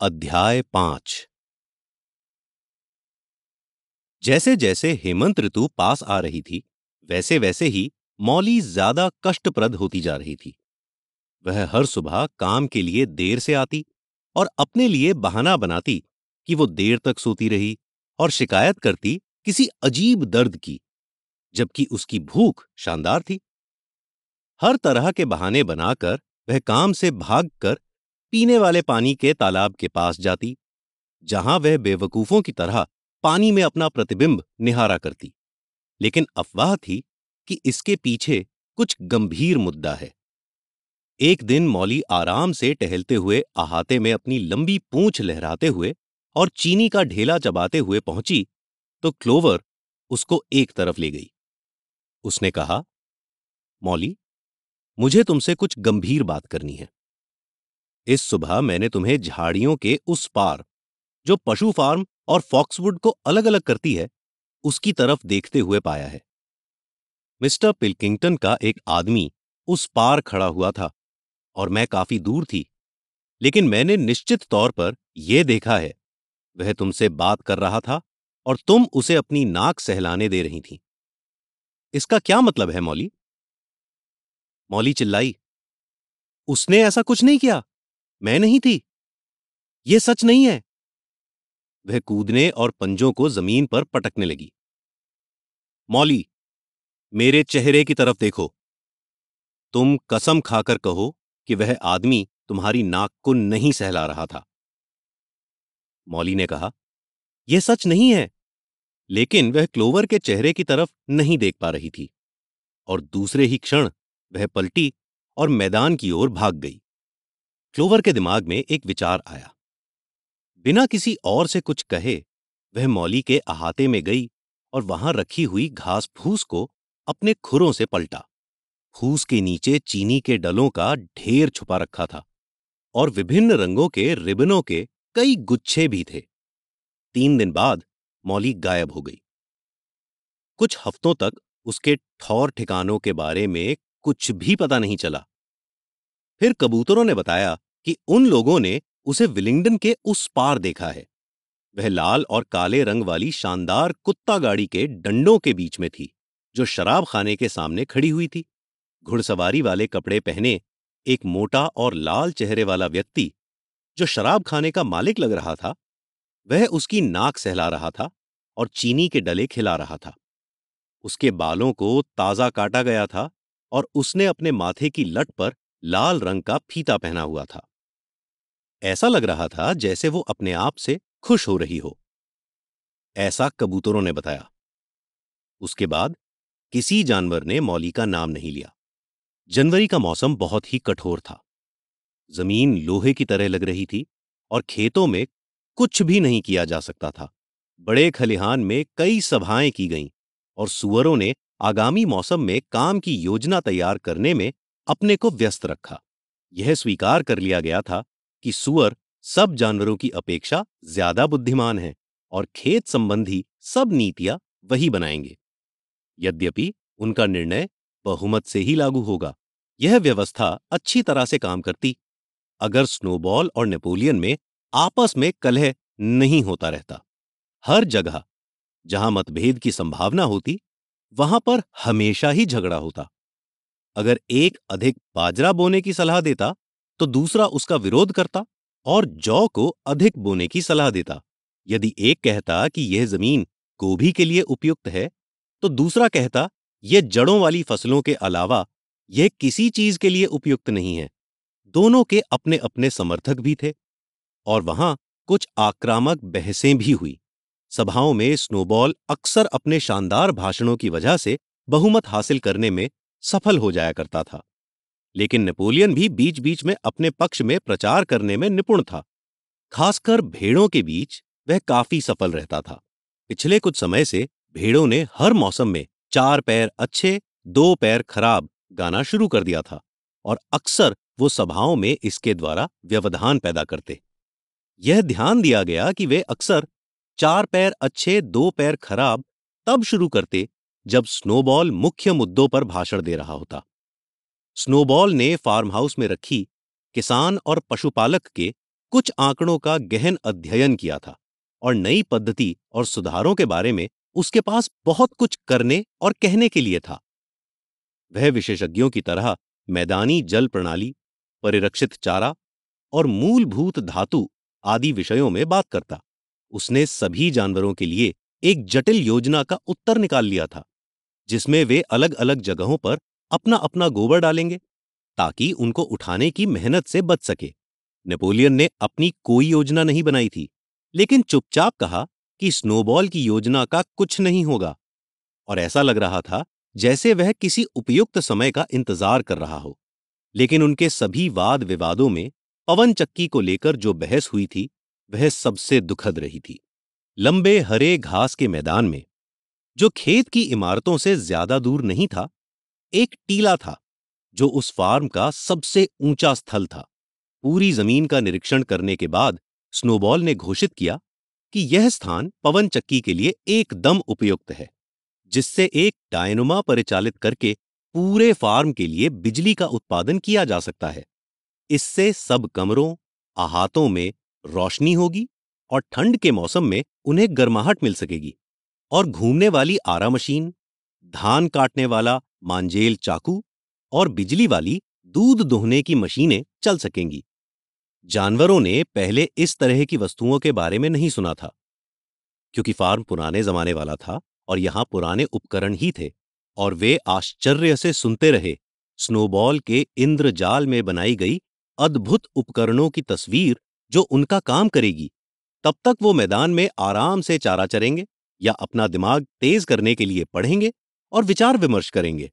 अध्याय पाँच। जैसे जैसे हेमंत ऋतु पास आ रही थी वैसे वैसे ही मौली ज़्यादा कष्टप्रद होती जा रही थी। वह हर सुबह काम के लिए देर से आती और अपने लिए बहाना बनाती कि वो देर तक सोती रही और शिकायत करती किसी अजीब दर्द की, जबकि उसकी भूख शानदार थी। हर तरह के बहाने बनाकर वह काम से भागकर पीने वाले पानी के तालाब के पास जाती, जहाँ वह बेवकूफों की तरह पानी में अपना प्रतिबिंब निहारा करती। लेकिन अफवाह थी कि इसके पीछे कुछ गंभीर मुद्दा है। एक दिन मौली आराम से टहलते हुए अहाते में अपनी लंबी पूंछ लहराते हुए और चीनी का ढेला चबाते हुए पहुँची तो क्लोवर उसको एक तरफ़ ले गई। उसने कहा, मौली, मुझे तुमसे कुछ गंभीर बात करनी है। इस सुबह मैंने तुम्हें झाड़ियों के उस पार, जो पशु फार्म और फॉक्सवुड को अलग अलग करती है, उसकी तरफ़ देखते हुए पाया है। मिस्टर पिल्किंगटन का एक आदमी उस पार खड़ा हुआ था और मैं काफ़ी दूर थी, लेकिन मैंने निश्चित तौर पर यह देखा है, वह तुमसे बात कर रहा था और तुम उसे अपनी नाक सहलाने दे रही थी। इसका क्या मतलब है मौली? मौली चिल्लाई। उसने ऐसा कुछ नहीं किया। मैं नहीं थी। यह सच नहीं है। वह कूदने और पंजों को ज़मीन पर पटकने लगी। मौली, मेरे चेहरे की तरफ़ देखो। तुम कसम खाकर कहो कि वह आदमी तुम्हारी नाक को नहीं सहला रहा था। मौली ने कहा यह सच नहीं है। लेकिन वह क्लोवर के चेहरे की तरफ़ नहीं देख पा रही थी। और दूसरे ही क्षण वह पलटी और मैदान की ओर भाग गई। क्लोवर के दिमाग में एक विचार आया। बिना किसी और से कुछ कहे, वह मौली के अहाते में गई और वहाँ रखी हुई घास फूस को अपने खुरों से पलटा। फूस के नीचे चीनी के डलों का ढेर छुपा रखा था और विभिन्न रंगों के रिबनों के कई गुच्छे भी थे। तीन दिन बाद मौली गायब हो गई। कुछ हफ्तों तक उसके ठौर ठिकानों के बारे में कुछ भी पता नहीं चला। फिर कबूतरों ने बताया कि उन लोगों ने उसे विलिंगडन के उस पार देखा है। वह लाल और काले रंग वाली शानदार कुत्ता गाड़ी के डंडों के बीच में थी, जो शराब खाने के सामने खड़ी हुई थी। घुड़सवारी वाले कपड़े पहने एक मोटा और लाल चेहरे वाला व्यक्ति, जो शराब खाने का मालिक लग रहा था, वह उसकी नाक सहला रहा था और चीनी के डले खिला रहा था। उसके बालों को ताज़ा काटा गया था और उसने अपने माथे की लट पर लाल रंग का फीता पहना हुआ था। ऐसा लग रहा था जैसे वो अपने आप से खुश हो रही हो। ऐसा कबूतरों ने बताया। उसके बाद किसी जानवर ने मौली का नाम नहीं लिया। जनवरी का मौसम बहुत ही कठोर था। ज़मीन लोहे की तरह लग रही थी और खेतों में कुछ भी नहीं किया जा सकता था। बड़े खलिहान में कई सभाएँ की गईं और सुअरों ने आगामी मौसम में काम की योजना तैयार करने में अपने को व्यस्त रखा। यह स्वीकार कर लिया गया था कि सुअर सब जानवरों की अपेक्षा ज़्यादा बुद्धिमान है और खेत संबंधी सब नीतियाँ वही बनाएँगे। यद्यपि उनका निर्णय बहुमत से ही लागू होगा, यह व्यवस्था अच्छी तरह से काम करती। अगर स्नोबॉल और नेपोलियन में आपस में कलह नहीं होता रहता, हर जगह जहाँ मतभेद की संभावना होती, वहाँ पर हमेशा ही झगड़ा होता। अगर एक अधिक बाजरा बोने की सलाह देता तो दूसरा उसका विरोध करता और जौ को अधिक बोने की सलाह देता। यदि एक कहता कि यह ज़मीन गोभी के लिए उपयुक्त है तो दूसरा कहता, यह जड़ों वाली फ़सलों के अलावा यह किसी चीज़ के लिए उपयुक्त नहीं है। दोनों के अपने अपने समर्थक भी थे और वहाँ कुछ आक्रामक बहसें भी हुई। सभाओं में स्नोबॉल अक्सर अपने शानदार भाषणों की वजह से बहुमत हासिल करने में सफल हो जाया करता था। लेकिन नेपोलियन भी बीच बीच में अपने पक्ष में प्रचार करने में निपुण था। खासकर भेड़ों के बीच वह काफ़ी सफल रहता था। पिछले कुछ समय से भेड़ों ने हर मौसम में चार पैर अच्छे, दो पैर खराब गाना शुरू कर दिया था और अक्सर वो सभाओं में इसके द्वारा व्यवधान पैदा करते। यह ध्यान दिया गया कि वे अक्सर चार पैर अच्छे, दो पैर खराब तब शुरू करते जब स्नोबॉल मुख्य मुद्दों पर भाषण दे रहा होता। स्नोबॉल ने फार्म हाउस में रखी किसान और पशुपालक के कुछ आंकड़ों का गहन अध्ययन किया था और नई पद्धति और सुधारों के बारे में उसके पास बहुत कुछ करने और कहने के लिए था। वह विशेषज्ञों की तरह मैदानी जल प्रणाली, परिरक्षित चारा और मूलभूत धातु आदि विषयों में बात करता। उसने सभी जानवरों के लिए एक जटिल योजना का उत्तर निकाल लिया था। जिसमें वे अलग अलग जगहों पर अपना अपना गोबर डालेंगे, ताकि उनको उठाने की मेहनत से बच सके। नेपोलियन ने अपनी कोई योजना नहीं बनाई थी, लेकिन चुपचाप कहा कि स्नोबॉल की योजना का कुछ नहीं होगा। और ऐसा लग रहा था जैसे वह किसी उपयुक्त समय का इंतज़ार कर रहा हो। लेकिन उनके सभी वाद विवादों में पवन चक्की को लेकर जो बहस हुई थी, वह सबसे दुखद रही थी। लंबे, हरे घास के मैदान में जो खेत की इमारतों से ज़्यादा दूर नहीं था, एक टीला था, जो उस फार्म का सबसे ऊँचा स्थल था। पूरी ज़मीन का निरीक्षण करने के बाद स्नोबॉल ने घोषित किया कि यह स्थान पवन चक्की के लिए एकदम उपयुक्त है, जिससे एक डायनुमा परिचालित करके पूरे फार्म के लिए बिजली का उत्पादन किया जा सकता है। इससे सब कमरों आहातों में रोशनी होगी और ठंड के मौसम में उन्हें गर्माहट मिल सकेगी। और घूमने वाली आरा मशीन, धान काटने वाला मांजेल चाकू और बिजली वाली दूध दोहने की मशीनें चल सकेंगी। जानवरों ने पहले इस तरह की वस्तुओं के बारे में नहीं सुना था, क्योंकि फार्म पुराने जमाने वाला था और यहाँ पुराने उपकरण ही थे और वे आश्चर्य से सुनते रहे। स्नोबॉल के इंद्रजाल में बनाई गई अद्भुत उपकरणों की तस्वीर जो उनका काम करेगी। तब तक वो मैदान में आराम से चारा चरेंगे। या अपना दिमाग तेज करने के लिए पढ़ेंगे और विचार विमर्श करेंगे।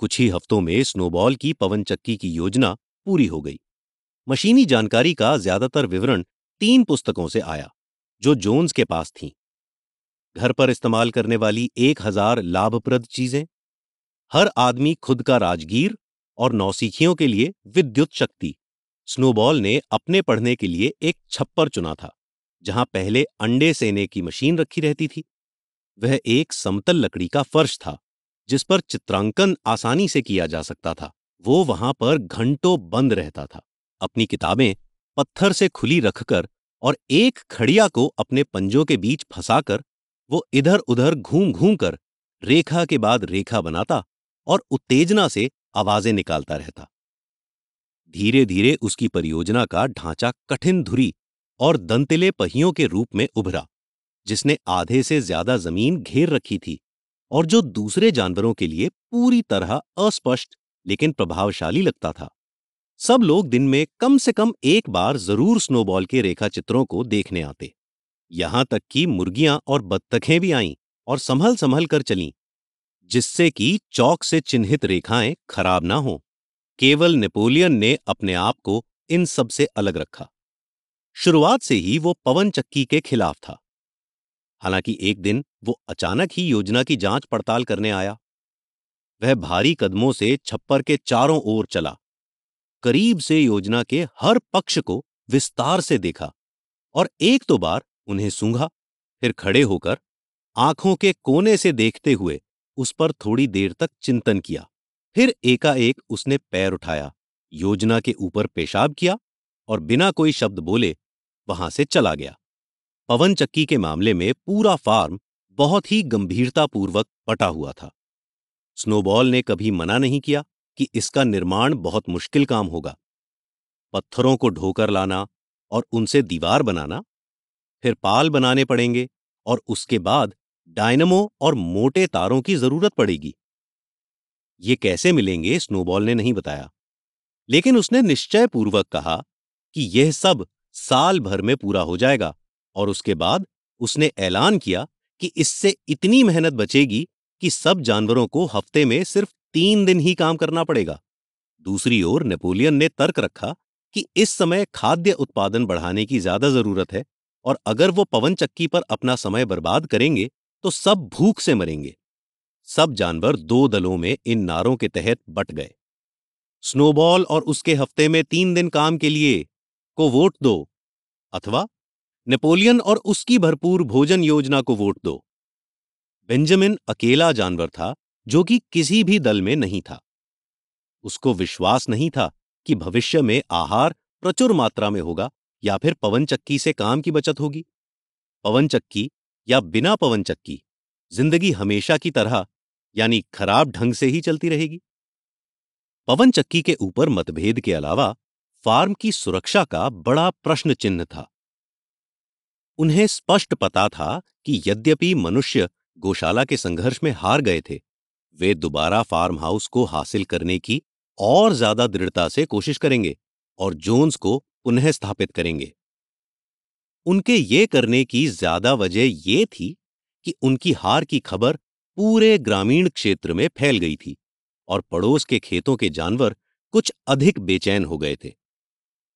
कुछ ही हफ्तों में स्नोबॉल की पवन चक्की की योजना पूरी हो गई। मशीनी जानकारी का ज़्यादातर विवरण तीन पुस्तकों से आया, जो जोन्स के पास थीं। घर पर इस्तेमाल करने वाली एक हज़ार लाभप्रद चीज़ें, हर आदमी खुद का राजगीर और नौसिखियों के लिए विद्युत शक्ति। स्नोबॉल ने अपने पढ़ने के लिए एक छप्पर चुना था, जहाँ पहले अंडे सेने की मशीन रखी रहती थी। वह एक समतल लकड़ी का फर्श था, जिस पर चित्रांकन आसानी से किया जा सकता था। वो वहाँ पर घंटों बंद रहता था। अपनी किताबें पत्थर से खुली रखकर और एक खड़िया को अपने पंजों के बीच फंसाकर वो इधर उधर घूम घूम कर रेखा के बाद रेखा बनाता और उत्तेजना से आवाज़ें निकालता रहता। धीरे धीरे उसकी परियोजना का ढांचा कठिन धुरी और दंतिले पहियों के रूप में उभरा। जिसने आधे से ज़्यादा ज़मीन घेर रखी थी और जो दूसरे जानवरों के लिए पूरी तरह अस्पष्ट लेकिन प्रभावशाली लगता था। सब लोग दिन में कम से कम एक बार ज़रूर स्नोबॉल के रेखा चित्रों को देखने आते। यहाँ तक कि मुर्गियाँ और बत्तखें भी आईं और संभल संभल कर चलीं, जिससे कि चौक से चिन्हित रेखाएँ खराब ना हों। केवल नेपोलियन ने अपने आप को इन सबसे अलग रखा। शुरुआत से ही वो पवन चक्की के खिलाफ था। हालाँकि एक दिन वो अचानक ही योजना की जाँच पड़ताल करने आया। वह भारी कदमों से छप्पर के चारों ओर चला। करीब से योजना के हर पक्ष को विस्तार से देखा और एक तो बार उन्हें सूंघा, फिर खड़े होकर आँखों के कोने से देखते हुए उस पर थोड़ी देर तक चिंतन किया। फिर एकाएक उसने पैर उठाया, योजना के ऊपर पेशाब किया और बिना कोई शब्द बोले वहाँ से चला गया। पवन चक्की के मामले में पूरा फार्म बहुत ही गंभीरतापूर्वक पटा हुआ था। स्नोबॉल ने कभी मना नहीं किया कि इसका निर्माण बहुत मुश्किल काम होगा। पत्थरों को ढोकर लाना और उनसे दीवार बनाना, फिर पाल बनाने पड़ेंगे और उसके बाद डायनमो और मोटे तारों की ज़रूरत पड़ेगी। ये कैसे मिलेंगे स्नोबॉल ने नहीं बताया। लेकिन उसने निश्चयपूर्वक कहा कि यह सब साल भर में पूरा हो जाएगा। और उसके बाद उसने ऐलान किया कि इससे इतनी मेहनत बचेगी कि सब जानवरों को हफ़्ते में सिर्फ़ तीन दिन ही काम करना पड़ेगा। दूसरी ओर नेपोलियन ने तर्क रखा कि इस समय खाद्य उत्पादन बढ़ाने की ज़्यादा ज़रूरत है और अगर वो पवन चक्की पर अपना समय बर्बाद करेंगे तो सब भूख से मरेंगे। सब जानवर दो दलों में इन नारों के तहत बट गए। स्नोबॉल और उसके हफ़्ते में तीन दिन काम के लिए को वोट दो अथवा नेपोलियन और उसकी भरपूर भोजन योजना को वोट दो। बेंजामिन अकेला जानवर था, जो कि किसी भी दल में नहीं था। उसको विश्वास नहीं था कि भविष्य में आहार प्रचुर मात्रा में होगा या फिर पवन चक्की से काम की बचत होगी। पवन चक्की या बिना पवन चक्की ज़िंदगी हमेशा की तरह, यानी खराब ढंग से ही चलती रहेगी। पवन चक्की के ऊपर मतभेद के अलावा, फार्म की सुरक्षा का बड़ा प्रश्न चिन्ह था। उन्हें स्पष्ट पता था कि यद्यपि मनुष्य गौशाला के संघर्ष में हार गए थे, वे दोबारा फार्म हाउस को हासिल करने की और ज़्यादा दृढ़ता से कोशिश करेंगे और जोन्स को पुनः स्थापित करेंगे। उनके ये करने की ज़्यादा वजह ये थी कि उनकी हार की खबर पूरे ग्रामीण क्षेत्र में फैल गई थी और पड़ोस के खेतों के जानवर कुछ अधिक बेचैन हो गए थे।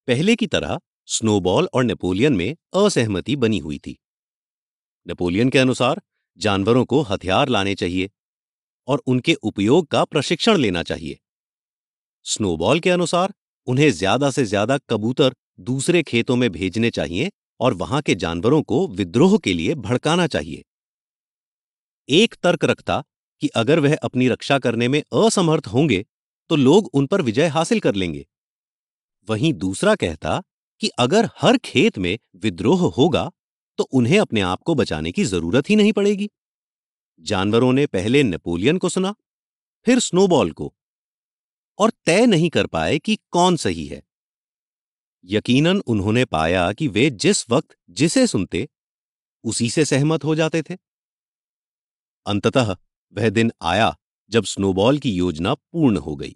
पहले की तरह स्नोबॉल और नेपोलियन में असहमति बनी हुई थी। नेपोलियन के अनुसार, जानवरों को हथियार लाने चाहिए और उनके उपयोग का प्रशिक्षण लेना चाहिए। स्नोबॉल के अनुसार, उन्हें ज़्यादा से ज़्यादा कबूतर दूसरे खेतों में भेजने चाहिए और वहाँ के जानवरों को विद्रोह के लिए भड़काना चाहिए। एक तर्क रखता कि अगर वह अपनी रक्षा करने में असमर्थ होंगे तो लोग उन पर विजय हासिल कर लेंगे। वहीं दूसरा कहता कि अगर हर खेत में विद्रोह होगा तो उन्हें अपने आप को बचाने की ज़रूरत ही नहीं पड़ेगी। जानवरों ने पहले नेपोलियन को सुना, फिर स्नोबॉल को, और तय नहीं कर पाए कि कौन सही है। यकीनन उन्होंने पाया कि वे जिस वक्त जिसे सुनते, उसी से सहमत हो जाते थे। अंततः वह दिन आया जब स्नोबॉल की योजना पूर्ण हो गई।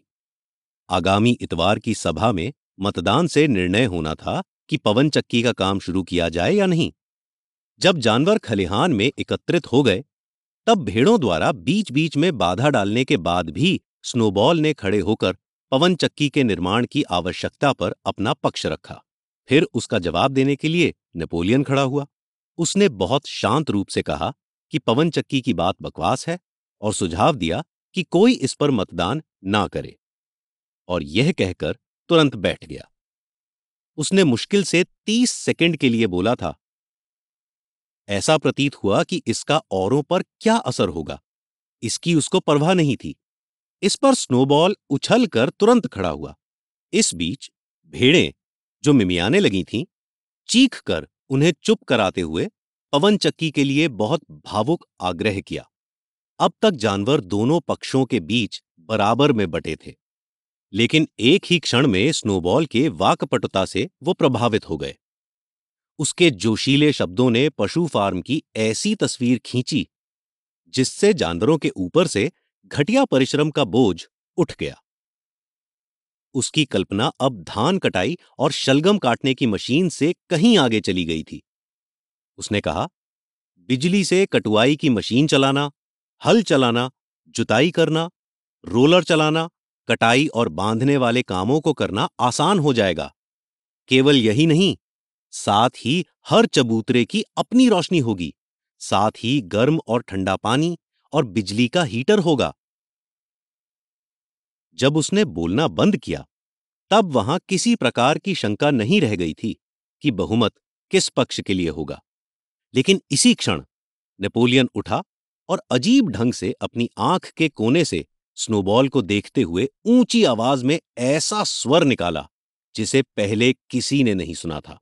आगामी इतवार की सभा में मतदान से निर्णय होना था कि पवन चक्की का काम शुरू किया जाए या नहीं। जब जानवर खलिहान में एकत्रित हो गए, तब भेड़ों द्वारा बीच बीच में बाधा डालने के बाद भी स्नोबॉल ने खड़े होकर पवन चक्की के निर्माण की आवश्यकता पर अपना पक्ष रखा। फिर उसका जवाब देने के लिए नेपोलियन खड़ा हुआ। उसने बहुत शांत रूप से कहा कि पवन चक्की की बात बकवास है और सुझाव दिया कि कोई इस पर मतदान ना करे। और यह कहकर तुरंत बैठ गया। उसने मुश्किल से तीस सेकंड के लिए बोला था, ऐसा प्रतीत हुआ कि इसका औरों पर क्या असर होगा। इसकी उसको परवाह नहीं थी। इस पर स्नोबॉल उछलकर तुरंत खड़ा हुआ। इस बीच भेड़ें जो मिमियाने लगी थीं, चीख कर उन्हें चुप कराते हुए पवन चक्की के लिए बहुत भावुक आग्रह किया। अब तक जानवर दोनों पक्षों के बीच बराबर में बटे थे। लेकिन एक ही क्षण में स्नोबॉल के वाकपटुता से वो प्रभावित हो गए। उसके जोशीले शब्दों ने पशु फार्म की ऐसी तस्वीर खींची, जिससे जानवरों के ऊपर से घटिया परिश्रम का बोझ उठ गया। उसकी कल्पना अब धान कटाई और शलगम काटने की मशीन से कहीं आगे चली गई थी। उसने कहा, बिजली से कटुआई की मशीन चलाना, हल चलाना, जुताई करना, रोलर चलाना कटाई और बांधने वाले कामों को करना आसान हो जाएगा। केवल यही नहीं, साथ ही हर चबूतरे की अपनी रोशनी होगी, साथ ही गर्म और ठंडा पानी और बिजली का हीटर होगा। जब उसने बोलना बंद किया, तब वहाँ किसी प्रकार की शंका नहीं रह गई थी कि बहुमत किस पक्ष के लिए होगा। लेकिन इसी क्षण, नेपोलियन उठा और अजीब ढंग से अपनी आँख के कोने से स्नोबॉल को देखते हुए ऊँची आवाज़ में ऐसा स्वर निकाला, जिसे पहले किसी ने नहीं सुना था।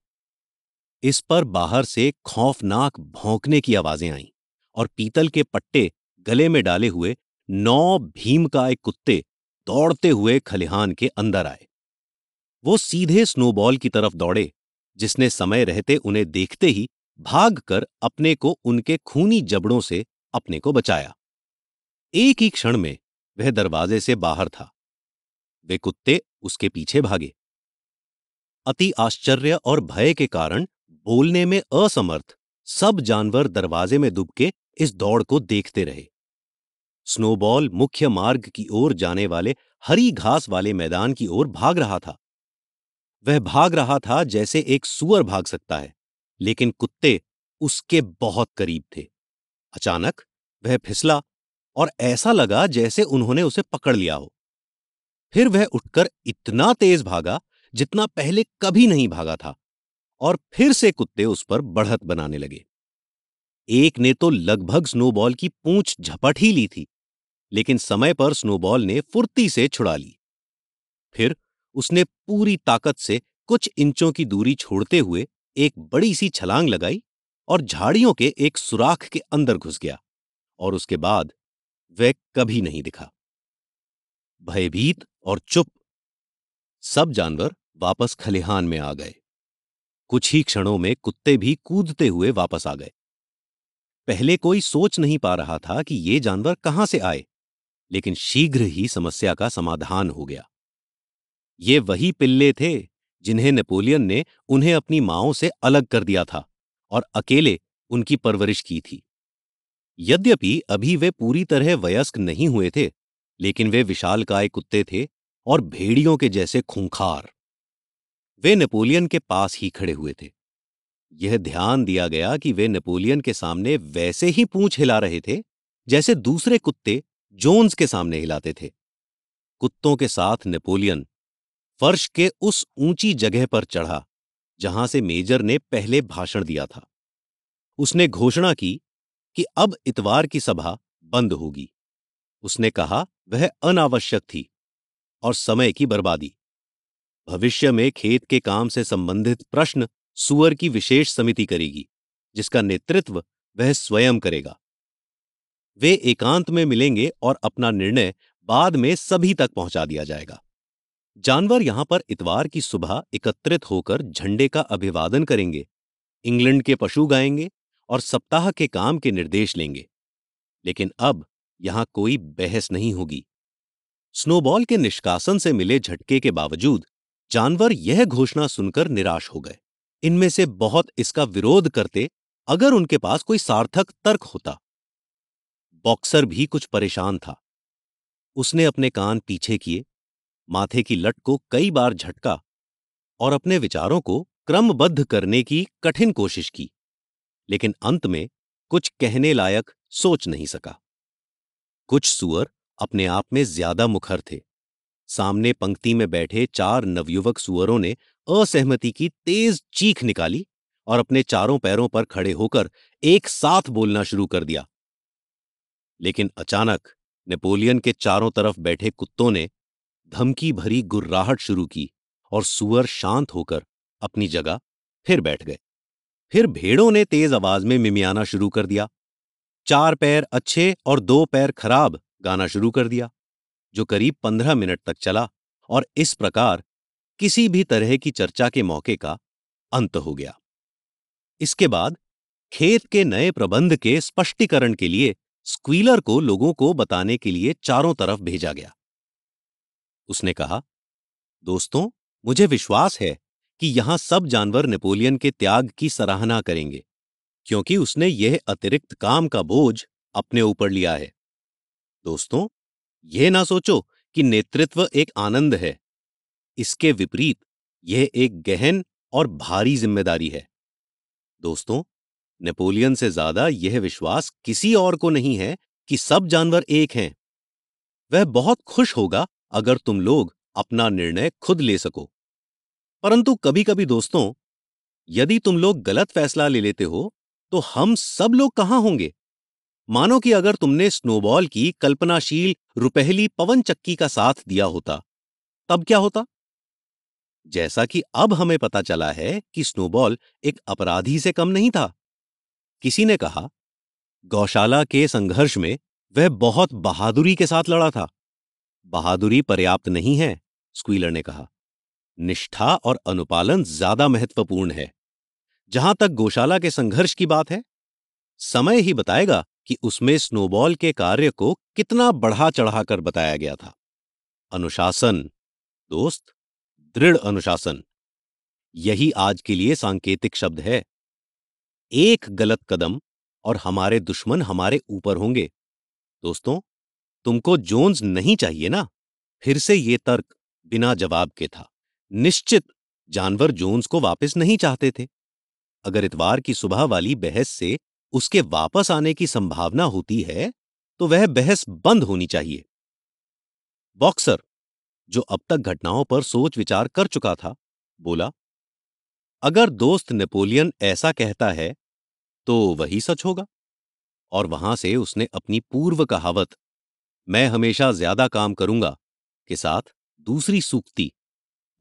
इस पर बाहर से खौफनाक भौंकने की आवाज़ें आईं और पीतल के पट्टे गले में डाले हुए नौ भीम का एक कुत्ते दौड़ते हुए खलिहान के अंदर आए। वो सीधे स्नोबॉल की तरफ़ दौड़े, जिसने समय रहते उन्हें देखते ही भागकर अपने को उनके खूनी जबड़ों से अपने को बचाया। एक ही क्षण में वह दरवाजे से बाहर था। वे कुत्ते उसके पीछे भागे। अति आश्चर्य और भय के कारण बोलने में असमर्थ सब जानवर दरवाजे में दुबके इस दौड़ को देखते रहे। स्नोबॉल मुख्य मार्ग की ओर जाने वाले हरी घास वाले मैदान की ओर भाग रहा था। वह भाग रहा था जैसे एक सुअर भाग सकता है, लेकिन कुत्ते उसके बहुत करीब थे। अचानक वह फिसला और ऐसा लगा जैसे उन्होंने उसे पकड़ लिया हो। फिर वह उठकर इतना तेज भागा जितना पहले कभी नहीं भागा था और फिर से कुत्ते उस पर बढ़त बनाने लगे। एक ने तो लगभग स्नोबॉल की पूंछ झपट ही ली थी, लेकिन समय पर स्नोबॉल ने फुर्ती से छुड़ा ली। फिर उसने पूरी ताकत से कुछ इंचों की दूरी छोड़ते हुए एक बड़ी सी छलांग लगाई और झाड़ियों के एक सुराख के अंदर घुस गया और उसके बाद वह कभी नहीं दिखा। भयभीत और चुप। सब जानवर वापस खलिहान में आ गए। कुछ ही क्षणों में कुत्ते भी कूदते हुए वापस आ गए। पहले कोई सोच नहीं पा रहा था कि ये जानवर कहाँ से आए, लेकिन शीघ्र ही समस्या का समाधान हो गया। ये वही पिल्ले थे जिन्हें नेपोलियन ने उन्हें अपनी माओं से अलग कर दिया था और अकेले उनकी परवरिश की थी। यद्यपि अभी वे पूरी तरह वयस्क नहीं हुए थे, लेकिन वे विशाल विशालकाय कुत्ते थे और भेड़ियों के जैसे खूंखार। वे नेपोलियन के पास ही खड़े हुए थे। यह ध्यान दिया गया कि वे नेपोलियन के सामने वैसे ही पूंछ हिला रहे थे, जैसे दूसरे कुत्ते जोन्स के सामने हिलाते थे। कुत्तों के साथ नेपोलियन फर्श के उस ऊँची जगह पर चढ़ा, जहाँ से मेजर ने पहले भाषण दिया था। उसने घोषणा की कि अब इतवार की सभा बंद होगी। उसने कहा, वह अनावश्यक थी और समय की बर्बादी। भविष्य में खेत के काम से संबंधित प्रश्न सुअर की विशेष समिति करेगी, जिसका नेतृत्व वह स्वयं करेगा। वे एकांत में मिलेंगे और अपना निर्णय बाद में सभी तक पहुँचा दिया जाएगा। जानवर यहाँ पर इतवार की सुबह एकत्रित होकर झंडे का अभिवादन करेंगे। इंग्लैंड के पशु गाएँगे और सप्ताह के काम के निर्देश लेंगे। लेकिन अब यहाँ कोई बहस नहीं होगी। स्नोबॉल के निष्कासन से मिले झटके के बावजूद जानवर यह घोषणा सुनकर निराश हो गए। इनमें से बहुत इसका विरोध करते अगर उनके पास कोई सार्थक तर्क होता। बॉक्सर भी कुछ परेशान था। उसने अपने कान पीछे किए, माथे की लट को कई बार झटका और अपने विचारों को क्रमबद्ध करने की कठिन कोशिश की। लेकिन अंत में कुछ कहने लायक सोच नहीं सका। कुछ सुअर अपने आप में ज़्यादा मुखर थे। सामने पंक्ति में बैठे चार नवयुवक सुअरों ने असहमति की तेज चीख निकाली और अपने चारों पैरों पर खड़े होकर एक साथ बोलना शुरू कर दिया। लेकिन अचानक नेपोलियन के चारों तरफ़ बैठे कुत्तों ने धमकी भरी गुर्राहट शुरू की और सुअर शांत होकर अपनी जगह फिर बैठ गए। फिर भेड़ों ने तेज आवाज़ में मिमियाना शुरू कर दिया। चार पैर अच्छे और दो पैर खराब गाना शुरू कर दिया, जो करीब पंद्रह मिनट तक चला और इस प्रकार किसी भी तरह की चर्चा के मौके का अंत हो गया। इसके बाद खेत के नए प्रबंध के स्पष्टीकरण के लिए स्क्वीलर को लोगों को बताने के लिए चारों तरफ़ भेजा गया। उसने कहा, दोस्तों, मुझे विश्वास है कि यहाँ सब जानवर नेपोलियन के त्याग की सराहना करेंगे, क्योंकि उसने यह अतिरिक्त काम का बोझ अपने ऊपर लिया है। दोस्तों यह ना सोचो कि नेतृत्व एक आनंद है। इसके विपरीत, यह एक गहन और भारी ज़िम्मेदारी है। दोस्तों, नेपोलियन से ज़्यादा यह विश्वास किसी और को नहीं है कि सब जानवर एक हैं। वह बहुत खुश होगा अगर तुम लोग अपना निर्णय खुद ले सको। परंतु कभी कभी दोस्तों, यदि तुम लोग गलत फैसला ले लेते हो तो हम सब लोग कहाँ होंगे? मानो कि अगर तुमने स्नोबॉल की कल्पनाशील रुपहली पवन चक्की का साथ दिया होता, तब क्या होता? जैसा कि अब हमें पता चला है कि स्नोबॉल एक अपराधी से कम नहीं था। किसी ने कहा, गौशाला के संघर्ष में वह बहुत बहादुरी के साथ लड़ा था। बहादुरी पर्याप्त नहीं है, स्क्वीलर ने कहा। निष्ठा और अनुपालन ज़्यादा महत्वपूर्ण है। जहाँ तक गौशाला के संघर्ष की बात है, समय ही बताएगा कि उसमें स्नोबॉल के कार्य को कितना बढ़ा चढ़ाकर बताया गया था। अनुशासन, दोस्त, दृढ़ अनुशासन, यही आज के लिए सांकेतिक शब्द है। एक गलत कदम और हमारे दुश्मन हमारे ऊपर होंगे। दोस्तों, तुमको जोन्स नहीं चाहिए ना? फिर से ये तर्क बिना जवाब के था। निश्चित जानवर जोन्स को वापस नहीं चाहते थे। अगर इतवार की सुबह वाली बहस से उसके वापस आने की संभावना होती है तो वह बहस बंद होनी चाहिए। बॉक्सर, जो अब तक घटनाओं पर सोच विचार कर चुका था, बोला, अगर दोस्त नेपोलियन ऐसा कहता है तो वही सच होगा। और वहाँ से उसने अपनी पूर्व कहावत, मैं हमेशा ज़्यादा काम करूँगा के साथ दूसरी सूक्ति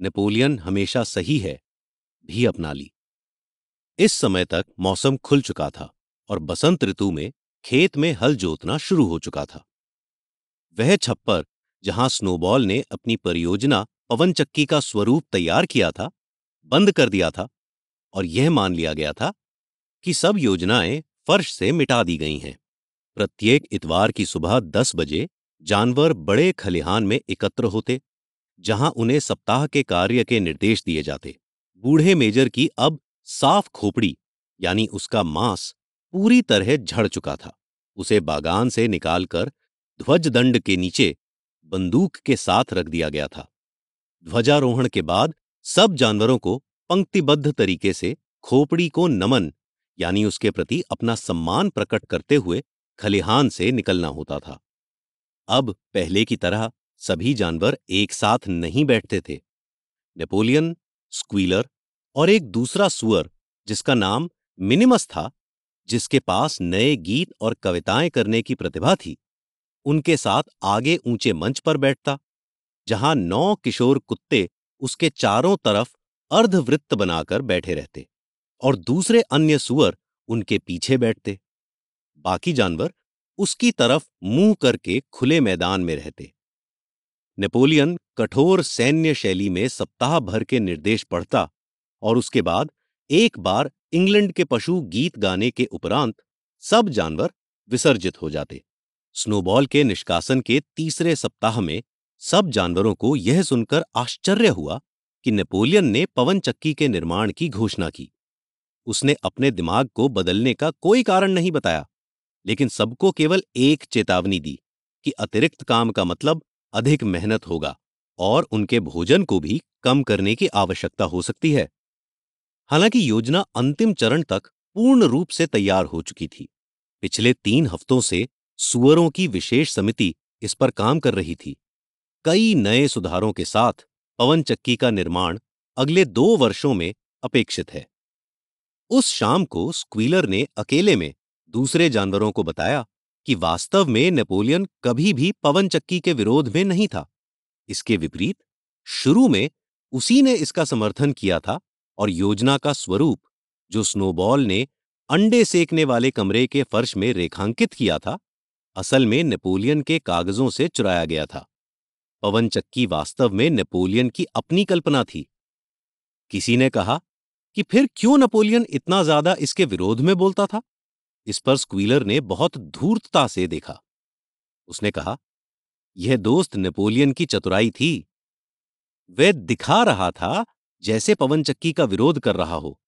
नेपोलियन हमेशा सही है, भी अपना ली। इस समय तक मौसम खुल चुका था और बसंत ऋतु में खेत में हल जोतना शुरू हो चुका था। वह छप्पर जहाँ स्नोबॉल ने अपनी परियोजना पवन चक्की का स्वरूप तैयार किया था, बंद कर दिया था और यह मान लिया गया था कि सब योजनाएँ फर्श से मिटा दी गई हैं। प्रत्येक इतवार की सुबह दस बजे जानवर बड़े खलिहान में एकत्र होते जहाँ उन्हें सप्ताह के कार्य के निर्देश दिए जाते। बूढ़े मेजर की अब साफ़ खोपड़ी, यानी उसका मांस, पूरी तरह झड़ चुका था। उसे बागान से निकालकर ध्वज दंड के नीचे बंदूक के साथ रख दिया गया था। ध्वजारोहण के बाद सब जानवरों को पंक्तिबद्ध तरीके से खोपड़ी को नमन, यानी उसके प्रति अपना सम्मान प्रकट करते हुए खलिहान से निकलना होता था। अब पहले की तरह सभी जानवर एक साथ नहीं बैठते थे। नेपोलियन, स्क्वीलर और एक दूसरा सुअर, जिसका नाम मिनिमस था, जिसके पास नए गीत और कविताएँ करने की प्रतिभा थी। उनके साथ आगे ऊँचे मंच पर बैठता, जहाँ नौ किशोर कुत्ते उसके चारों तरफ़ अर्धवृत्त बनाकर बैठे रहते और दूसरे अन्य सुअर उनके पीछे बैठते। बाकी जानवर उसकी तरफ़ मुँह करके खुले मैदान में रहते। नेपोलियन कठोर सैन्य शैली में सप्ताह भर के निर्देश पढ़ता और उसके बाद एक बार इंग्लैंड के पशु गीत गाने के उपरांत सब जानवर विसर्जित हो जाते। स्नोबॉल के निष्कासन के तीसरे सप्ताह में सब जानवरों को यह सुनकर आश्चर्य हुआ कि नेपोलियन ने पवन चक्की के निर्माण की घोषणा की। उसने अपने दिमाग को बदलने का कोई कारण नहीं बताया, लेकिन सबको केवल एक चेतावनी दी कि अतिरिक्त काम का मतलब अधिक मेहनत होगा और उनके भोजन को भी कम करने की आवश्यकता हो सकती है। हालाँकि योजना अंतिम चरण तक पूर्ण रूप से तैयार हो चुकी थी। पिछले तीन हफ्तों से सुअरों की विशेष समिति इस पर काम कर रही थी। कई नए सुधारों के साथ पवन चक्की का निर्माण अगले दो वर्षों में अपेक्षित है। उस शाम को स्क्वीलर ने अकेले में दूसरे जानवरों को बताया कि वास्तव में नेपोलियन कभी भी पवन चक्की के विरोध में नहीं था। इसके विपरीत, शुरू में उसी ने इसका समर्थन किया था और योजना का स्वरूप, जो स्नोबॉल ने अंडे सेकने वाले कमरे के फर्श में रेखांकित किया था, असल में नेपोलियन के कागजों से चुराया गया था। पवन चक्की वास्तव में नेपोलियन की अपनी कल्पना थी। किसी ने कहा कि फिर क्यों नेपोलियन इतना ज़्यादा इसके विरोध में बोलता था? इस पर स्क्वीलर ने बहुत धूर्तता से देखा। उसने कहा, यह दोस्त नेपोलियन की चतुराई थी। वह दिखा रहा था जैसे पवन चक्की का विरोध कर रहा हो।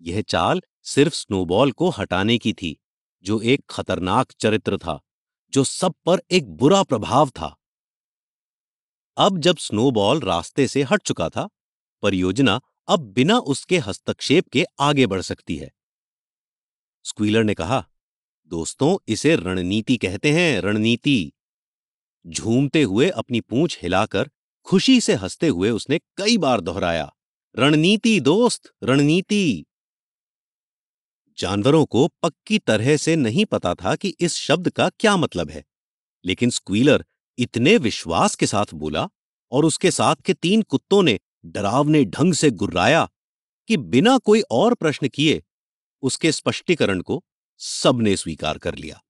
यह चाल सिर्फ़ स्नोबॉल को हटाने की थी, जो एक खतरनाक चरित्र था, जो सब पर एक बुरा प्रभाव था। अब जब स्नोबॉल रास्ते से हट चुका था, परियोजना अब बिना उसके हस्तक्षेप के आगे बढ़ सकती है। स्क्वीलर ने कहा, दोस्तों, इसे रणनीति कहते हैं, रणनीति। झूमते हुए अपनी पूंछ हिलाकर खुशी से हँसते हुए उसने कई बार दोहराया, रणनीति, दोस्त, रणनीति। जानवरों को पक्की तरह से नहीं पता था कि इस शब्द का क्या मतलब है, लेकिन स्क्वीलर इतने विश्वास के साथ बोला और उसके साथ के तीन कुत्तों ने डरावने ढंग से गुर्राया कि बिना कोई और प्रश्न किए उसके स्पष्टीकरण को सबने स्वीकार कर लिया।